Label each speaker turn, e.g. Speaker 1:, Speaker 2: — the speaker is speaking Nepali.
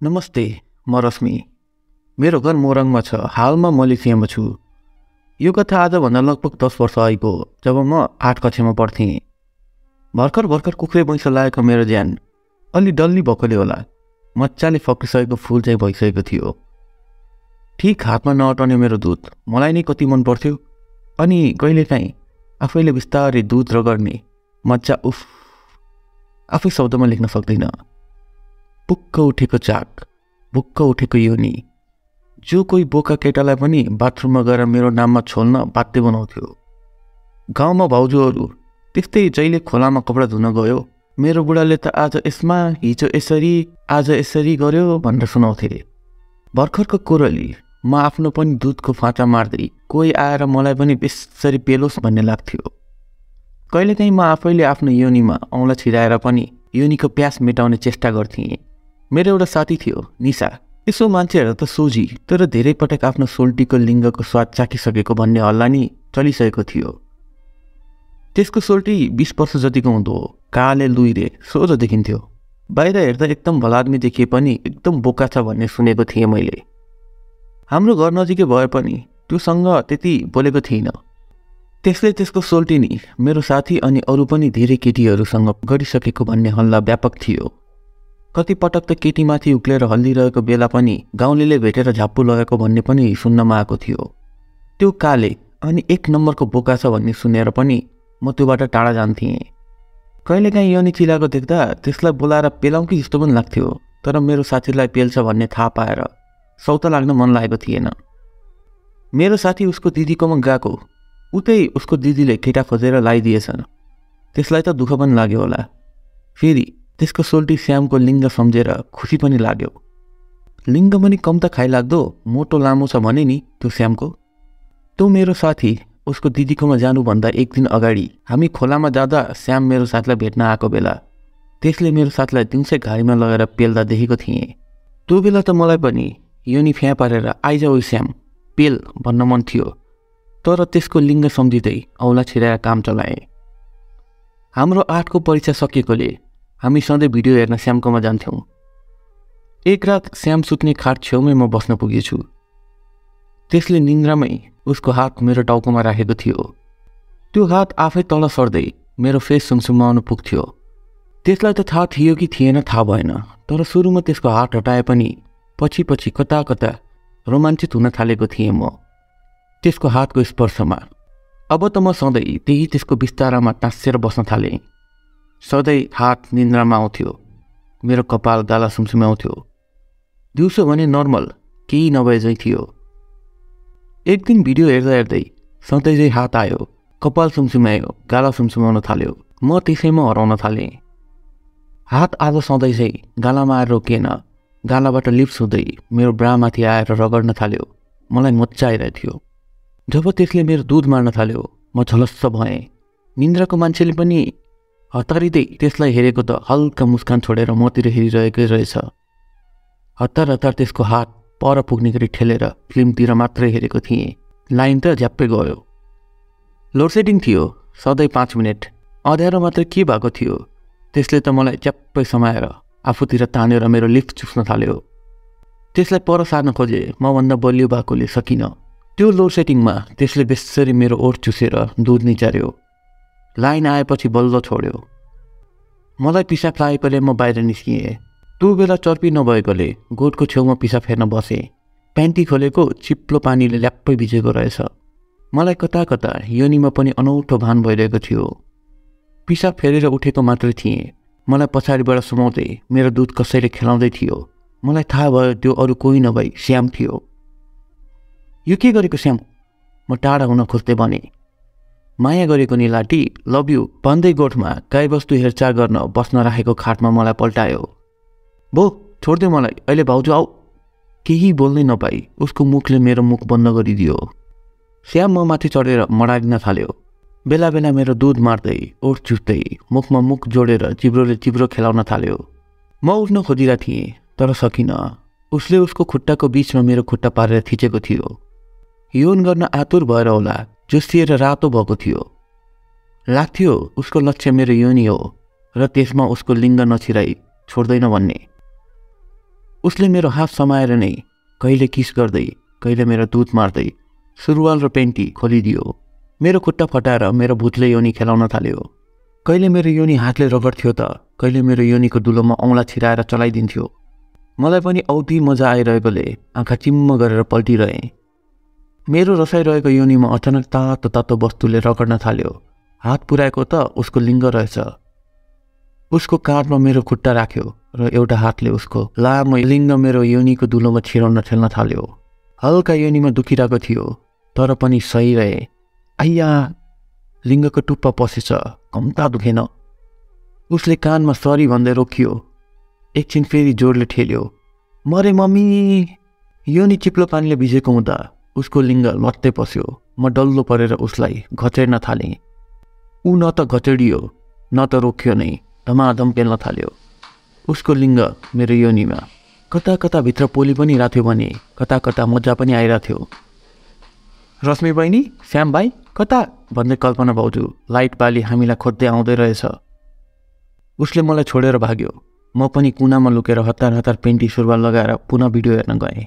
Speaker 1: नमस्ते म रश्मि। मेरो घर मोरङमा छ हालमा मलेसियामा छु। यो कथा आजभन्दा लगभग दस वर्ष अघिको जब म आठ कक्षामा पढ्थेँ। भर्खर भर्खर कुखुरे मैस लागेको मेरो ज्यान अलि डल्ली भएकोले होला। मजाले फक्रिसकेको फुल चाहिँ भइसकेको थियो। ठिक हातमा नअटाउने मेरो दुध मलाई नै कति मन पर्थ्यो। अनि कहिलेकाहीँ आफैले बिस्तारै दुध रगड्ने मजा उफ। आफै शब्दमा लेख्न सक्दिनँ। पुक्क उठेको चाक बुक्क उठेको योनी। जो कोही बोका केटालाई पनि बाथरुममा गएर मेरो नाममा छोल्न बाध्य बनाउँथ्यो। गाउँमा भाउजूहरू त्यस्तै जहिले खोलामा कपडा धुन गयो मेरो बुढाले त आज यसमा हिजो यसरी आज यसरी गर्यो भनेर सुनाउँथे। भर्खरको कोरली म आफ्नो पनि दुधको फाँचा मार्दै कोही आएर मलाई पनि बेसरी पेलोस् भन्ने लाग्थ्यो। कहिलेकाहीँ म आफैले आफ्नो योनीमा औँला छिराएर पनि योनीको प्यास मेटाउने चेष्टा गर्थेँ। मेरो एउटा साथी थियो निशा यसो मान्छेहरू त सोझी तर धेरै पटक आफ्नो सोल्टीको लिङ्गको स्वाद चाखिसकेको भन्ने हल्ला नि चलिसकेको थियो। त्यसको सोल्टी बिस वर्ष जतिको हुँदो हो काले लुइरे सोझो देखिन्थ्यो। बाहिर हेर्दा एकदम भलादमी देखिए पनि एकदम बोका छ भन्ने सुनेको थिएँ मैले। हाम्रो घर नजिकै भए पनि त्योसँग त्यति बोलेको थिइनँ। त्यसले त्यसको सोल्टी नि मेरो साथी अनि अरू पनि धेरै केटीहरूसँग गरिसकेको भन्ने हल्ला व्यापक थियो। कतिपटक त केटीमाथि उक्लेर हल्लिरहेको बेला पनि गाउँलेले भेटेर झाप्पु लगाएको भन्ने पनि सुन्नमा आएको थियो। त्यो काले अनि एक नम्बरको बोका छ भन्ने सुनेर पनि म त्योबाट टाढा जान्थेँ। कहिलेकाहीँ यनी चिलाएको देख्दा त्यसलाई बोलाएर पेलाउँ कि जस्तो पनि लाग्थ्यो तर मेरो साथीलाई पेल्छ भन्ने थाहा पाएर सौता लाग्न मन लागेको थिएन। मेरो साथी उसको दिदीकोमा गएको उतै उसको दिदीले केटा खोजेर लगाइदिएछन् त्यसलाई त दुःख पनि लाग्यो होला। फेरि त्यसको सोल्टी श्यामको लिङ्ग सम्झेर खुसी पनि लाग्यो। लिङ्ग पनि कम त खाइलाग्दो मोटो लामो छ भने नि त्यो श्यामको। त्यो मेरो साथी उसको दिदीकोमा जानुभन्दा एक दिन अगाडि हामी खोलामा जाँदा श्याम मेरो साथीलाई भेट्न आएको बेला त्यसले मेरो साथीलाई दिउँसै घारीमा लगेर पेल्दा देखेको थिएँ। त्यो बेला त मलाई पनि योनी फ्या पारेर आइज श्याम पेल भन्न मन थियो तर त्यसको लिङ्ग सम्झिँदै औला छिराएर काम चलाएँ। हाम्रो आठको परीक्षा सकिएकोले हामी सधैँ भिडियो हेर्न श्यामकोमा जान्थ्यौँ। एक रात श्याम सुत्ने खाट छेउमै म बस्न पुगेछु। त्यसले निन्द्रामै उसको हात मेरो टाउकोमा राखेको थियो। त्यो हात आफै तल सर्दै मेरो फेस सुमसुमाउनु पुग्थ्यो। त्यसलाई त थाहा थियो कि थिएन थाहा भएन तर सुरुमा त्यसको हात हटाए पनि पछि पछि कता कता रोमाञ्चित हुन थालेको थिएँ म। त्यसको हातको स्पर्शमा। अब त म सधैँ त्यही त्यसको बिस्तारामा टाँसेर बस्न थालेँ। सधैँ हात निन्द्रामा आउँथ्यो। मेरो कपाल गाला सुमसुम्याउँथ्यो दिउँसो भने नर्मल केही नभए झै थियो। एक दिन भिडियो हेर्दा हेर्दै सधैँ चाहिँ हात आयो कपाल सुमसुम्यायो गाला सुमसुमाउन थाल्यो। म त्यसैमा हराउन थालेँ। हात आज सधैँ चाहिँ गालामा आएर रोकिएन। गालाबाट लिप्स हुँदै मेरो ब्रामाथि आएर रगड्न थाल्यो। मलाई मजा आइरहेको थियो जब त्यसले मेरो दुध मार्न थाल्यो म झलस्स भएँ। निन्द्राको मान्छेले पनि हतारिँदै त्यसलाई हेरेको त हल्का मुस्कान छोडेर मतिर हेरिरहेकै रहेछ। हतार हतार त्यसको हात पर पुग्ने गरी ठेलेर फिल्मतिर मात्रै हेरेको थिएँ। लाइन त झ्याप्पै गयो। लोडसेडिङ थियो सधैँ पाँच मिनट। अँध्यारो मात्र के भएको थियो? त्यसले त मलाई च्याप्पै समाएर आफूतिर तानेर मेरो लिफ्ट चुस्न थाल्यो। त्यसलाई पर सार्न खोजे मभन्दा बलियो भएकोले सकिनँ। त्यो लोड सेटिङमा त्यसले बेसरी मेरो ओठ चुसेर दुध निचार्यो। लाइन आएपछि बल्ल छोड्यो मलाई पिसाब लागेकोले म बाहिर निस्किएँ त्यो बेला चर्पी नभएकोले गोठको छेउमा पिसाब फेर्न बसेँ प्यान्टी खोलेको चिप्लो पानीले ल्याप्पै भिजेको रहेछ मलाई कता कता योनीमा पनि अनौठो भान भइरहेको थियो पिसाब फेरेर उठेको मात्रै थिएँ मलाई पछाडिबाट सुमाउँदै मेरो दुध कसैले खेलाउँदै थियो मलाई थाहा भयो त्यो अरू कोही नभई श्याम थियो यो के गरेको श्याम म टाढा हुन खोज्दै भने माया गरेको निलाटी लभ यु भन्दै गोठमा गाईबस्तु हेरचाह गर्न बस्न राखेको खाटमा मलाई पल्टायो। भो छोडिदियो मलाई अहिले भाउजू आऊ। केही बोल्नै नपाई उसको मुखले मेरो मुख बन्द गरिदियो। श्याम म माथि चढेर मडारिन थाल्यो। बेला बेला मेरो दुध मार्दै ओठ चुस्दै मुखमा मुख जोडेर चिब्रोले चिब्रो खेलाउन थाल्यो। म उठ्न खोजिरहेको थिएँ तर सकिनँ। उसले उसको खुट्टाको बिचमा मेरो खुट्टा पारेर थिचेको थियो। यौन गर्न आतुर भएर होला जोसिएर रातो भएको थियो। लाग्थ्यो उसको लक्ष्य मेरो योनि हो र त्यसमा उसको लिङ्ग नछिराई छोड्दैन भन्ने। उसले मेरो हात समाएर नै कहिले किस गर्दै कहिले मेरो दुध मार्दै सुरुवाल र पेन्टी खोलिदियो। मेरो खुट्टा फटाएर मेरो भूतले योनी खेलाउन थाल्यो। कहिले मेरो योनी हातले रगड्थ्यो त कहिले मेरो योनीको दुलोमा औँला छिराएर चलाइदिन्थ्यो। मलाई पनि औधी मजा आइरहेकोले आँखा चिम्म गरेर पल्टिरहेँ। मेरो रसाइरहेको योनीमा अचानक तातो तातो वस्तुले रगड्न थाल्यो। हात पुऱ्याएको त उसको लिङ्ग रहेछ। उसको काँधमा मेरो खुट्टा राख्यो र एउटा हातले उसको लामो लिङ्ग मेरो योनीको दुलोमा छिराउन ठेल्न थाल्यो। हल्का योनीमा दुखिरहेको थियो तर पनि सही रहे। आइया लिङ्गको टुप्पा पसेछ कम्ता दुखेन। उसले कानमा सरी भन्दै रोकियो। एकछिन फेरि जोडले ठेल्यो मरे मम्मी योनी चिप्लो पानीले भिजेको हुँदा उसको लिङ्ग लत्तै पस्यो। म डल्लो परेर उसलाई घचेर्न थालेँ। ऊ न त घचेडियो न त रोक्यो नै धमाधम पेल्न थाल्यो। उसको लिङ्ग मेरो योनीमा। कता कता भित्र पोली पनि राथ्यो भने कता कता मजा पनि आइरहेको थियो रश्मि बहिनी श्याम भाइ कता? भन्दै कल्पना भाउजू लाइट बाली हामीलाई खोज्दै आउँदै रहेछ। उसले मलाई छोडेर भाग्यो। म पनि कुनामा लुकेर हतार हतार पेन्टी सुरुवाल लगाएर पुनः भिडियो हेर्न गएँ।